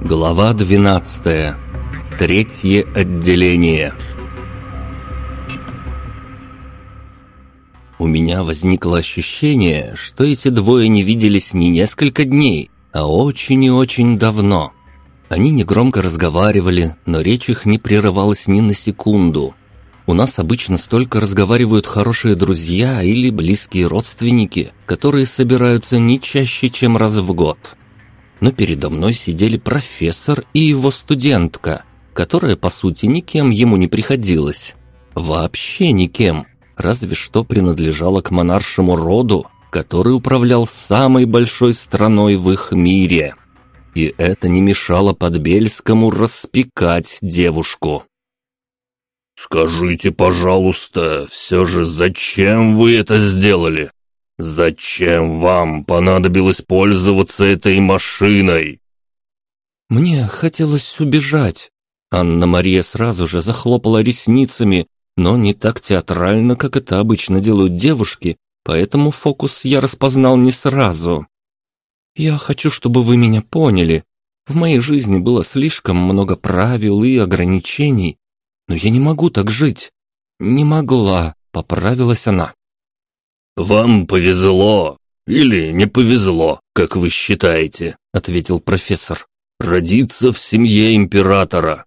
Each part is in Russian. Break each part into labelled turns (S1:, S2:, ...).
S1: Глава 12. Третье отделение. У меня возникло ощущение, что эти двое не виделись не несколько дней, а очень и очень давно. Они негромко разговаривали, но речь их не прерывалась ни на секунду. У нас обычно столько разговаривают хорошие друзья или близкие родственники, которые собираются не чаще, чем раз в год. Но передо мной сидели профессор и его студентка, которая, по сути, никем ему не приходилась. Вообще никем, разве что принадлежала к монаршему роду, который управлял самой большой страной в их мире. И это не мешало Подбельскому распекать девушку.
S2: «Скажите, пожалуйста, все же зачем вы это сделали? Зачем вам понадобилось пользоваться этой машиной?»
S1: «Мне хотелось убежать». Анна-Мария сразу же захлопала ресницами, но не так театрально, как это обычно делают девушки, поэтому фокус я распознал не сразу. «Я хочу, чтобы вы меня поняли. В моей жизни было слишком много правил и ограничений, но я не могу так жить. Не могла, поправилась она.
S2: Вам повезло или не повезло, как вы считаете, ответил профессор. Родиться в семье императора.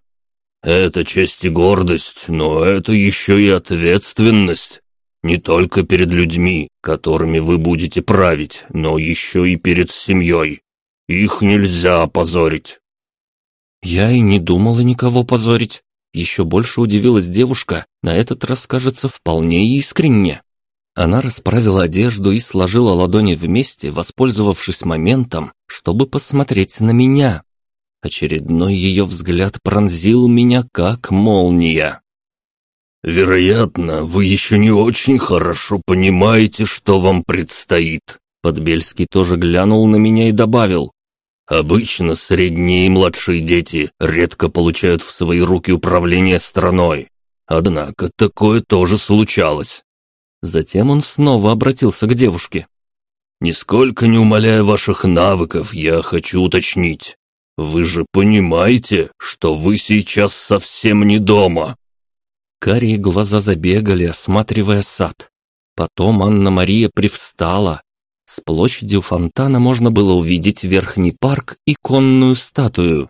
S2: Это честь и гордость, но это еще и ответственность. Не только перед людьми, которыми вы будете править, но еще и перед семьей. Их нельзя опозорить.
S1: Я и не думала никого позорить. Еще больше удивилась девушка, на этот раз, кажется, вполне искренне. Она расправила одежду и сложила ладони вместе, воспользовавшись моментом, чтобы посмотреть на меня. Очередной ее взгляд пронзил меня, как молния.
S2: «Вероятно, вы еще не очень хорошо понимаете, что вам предстоит»,
S1: Подбельский тоже глянул на меня и добавил.
S2: Обычно средние и младшие дети редко получают в свои руки управление страной. Однако такое тоже случалось.
S1: Затем он снова обратился к девушке.
S2: «Нисколько не умаляя ваших навыков, я хочу уточнить. Вы же понимаете, что вы сейчас совсем не дома?»
S1: Карие глаза забегали, осматривая сад. Потом Анна-Мария привстала, с площади фонтана можно было увидеть верхний парк и конную статую.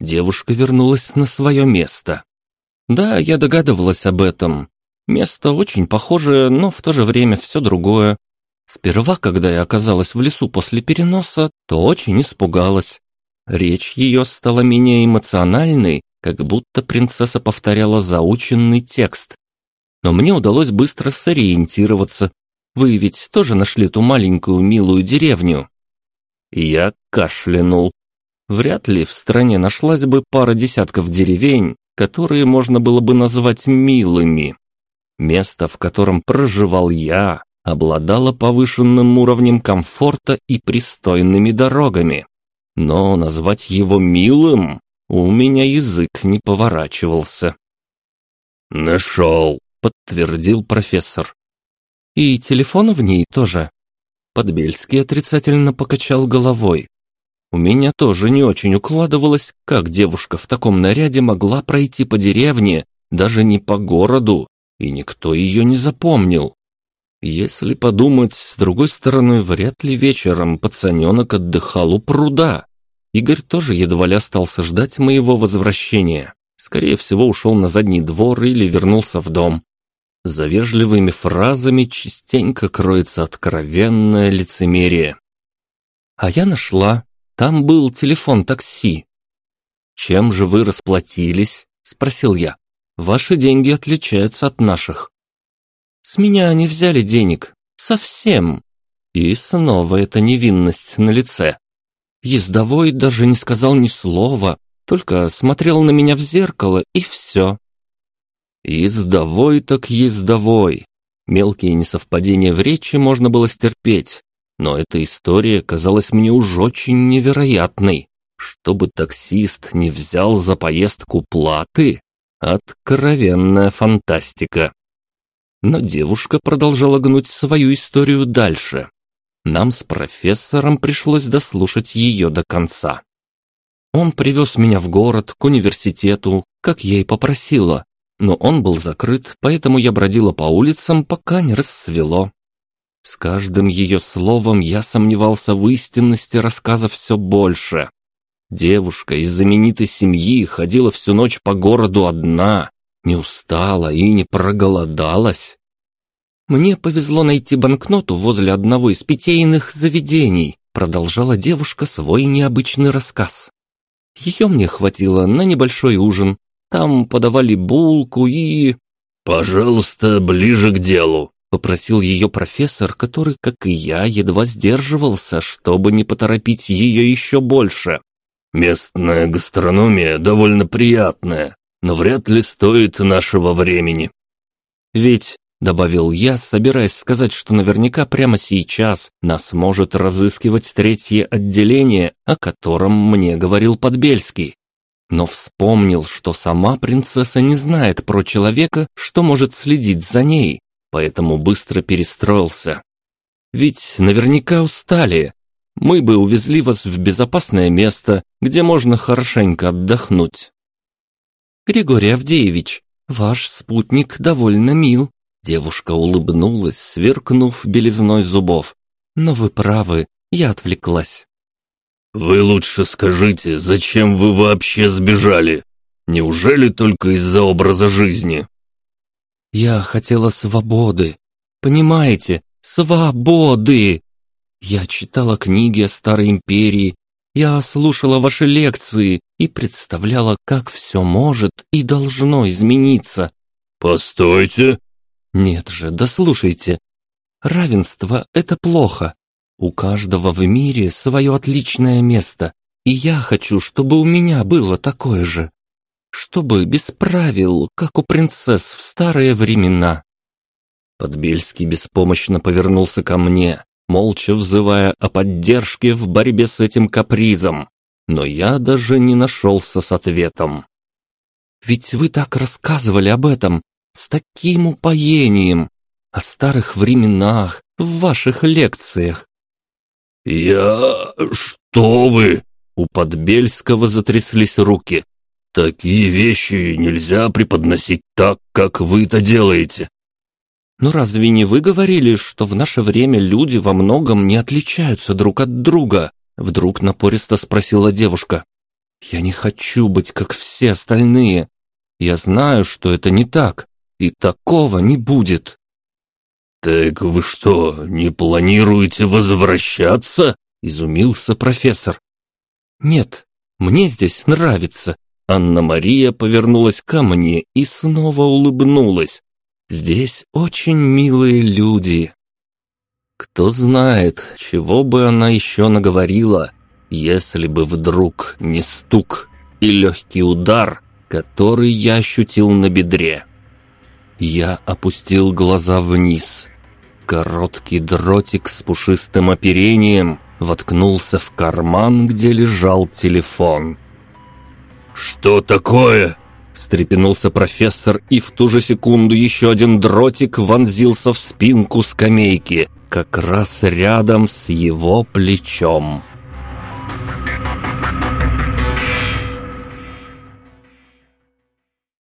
S1: Девушка вернулась на свое место. Да, я догадывалась об этом. Место очень похожее, но в то же время все другое. Сперва, когда я оказалась в лесу после переноса, то очень испугалась. Речь ее стала менее эмоциональной, как будто принцесса повторяла заученный текст. Но мне удалось быстро сориентироваться вы ведь тоже нашли ту маленькую милую деревню?» Я кашлянул. Вряд ли в стране нашлась бы пара десятков деревень, которые можно было бы назвать милыми. Место, в котором проживал я, обладало повышенным уровнем комфорта и пристойными дорогами. Но назвать его милым у меня язык не поворачивался.
S2: «Нашел», — подтвердил профессор.
S1: И телефон в ней тоже. Подбельский отрицательно покачал головой. У меня тоже не очень укладывалось, как девушка в таком наряде могла пройти по деревне, даже не по городу, и никто ее не запомнил. Если подумать, с другой стороны, вряд ли вечером пацаненок отдыхал у пруда. Игорь тоже едва ли остался ждать моего возвращения. Скорее всего, ушел на задний двор или вернулся в дом. За вежливыми фразами частенько кроется откровенное лицемерие. А я нашла. Там был телефон такси. Чем же вы расплатились? Спросил я. Ваши деньги отличаются от наших. С меня они взяли денег. Совсем. И снова эта невинность на лице. Ездовой даже не сказал ни слова, только смотрел на меня в зеркало и все. Ездовой так ездовой. Мелкие несовпадения в речи можно было стерпеть, но эта история казалась мне уж очень невероятной. Чтобы таксист не взял за поездку платы? Откровенная фантастика. Но девушка продолжала гнуть свою историю дальше. Нам с профессором пришлось дослушать ее до конца. Он привез меня в город, к университету, как я и попросила, но он был закрыт, поэтому я бродила по улицам, пока не рассвело. С каждым ее словом я сомневался в истинности рассказа все больше. Девушка из знаменитой семьи ходила всю ночь по городу одна, не устала и не проголодалась. Мне повезло найти банкноту возле одного из питейных заведений, продолжала девушка свой необычный рассказ. Ее мне хватило на небольшой ужин. Там подавали булку и...
S2: «Пожалуйста, ближе к делу», —
S1: попросил ее профессор, который, как и я, едва сдерживался, чтобы не поторопить ее еще больше.
S2: Местная гастрономия довольно приятная, но вряд ли стоит нашего времени.
S1: Ведь, добавил я, собираясь сказать, что наверняка прямо сейчас нас может разыскивать третье отделение, о котором мне говорил Подбельский. Но вспомнил, что сама принцесса не знает про человека, что может следить за ней, поэтому быстро перестроился. Ведь наверняка устали, мы бы увезли вас в безопасное место, где можно хорошенько отдохнуть. Григорий Авдеевич, ваш спутник довольно мил. Девушка улыбнулась, сверкнув белизной зубов. Но вы правы, я отвлеклась.
S2: Вы лучше скажите, зачем вы вообще сбежали? Неужели только из-за образа жизни?
S1: Я хотела свободы. Понимаете, свободы. Я читала книги о Старой Империи, я слушала ваши лекции и представляла, как все может и должно измениться.
S2: Постойте.
S1: Нет же, да слушайте. Равенство — это плохо. У каждого в мире свое отличное место, и я хочу, чтобы у меня было такое же. Чтобы без правил, как у принцесс в старые времена. Подбельский беспомощно повернулся ко мне, молча взывая о поддержке в борьбе с этим капризом. Но я даже не нашелся с ответом. «Ведь вы так рассказывали об этом, с таким упоением, о старых временах, в ваших лекциях».
S2: «Я... что вы?» У Подбельского затряслись руки. «Такие вещи нельзя преподносить так, как вы это делаете.
S1: «Но разве не вы говорили, что в наше время люди во многом не отличаются друг от друга?» Вдруг напористо спросила девушка. «Я не хочу быть как все остальные. Я знаю, что это не так, и такого не будет».
S2: «Так вы что, не планируете возвращаться?» – изумился профессор.
S1: «Нет, мне здесь нравится». Анна-Мария повернулась ко мне и снова улыбнулась. Здесь очень милые люди. Кто знает, чего бы она еще наговорила, если бы вдруг не стук и легкий удар, который я ощутил на бедре. Я опустил глаза вниз. Короткий дротик с пушистым оперением воткнулся в карман, где лежал телефон.
S2: «Что такое?»
S1: Встрепенулся профессор, и в ту же секунду еще один дротик вонзился в спинку скамейки, как раз рядом с его плечом. Thank you.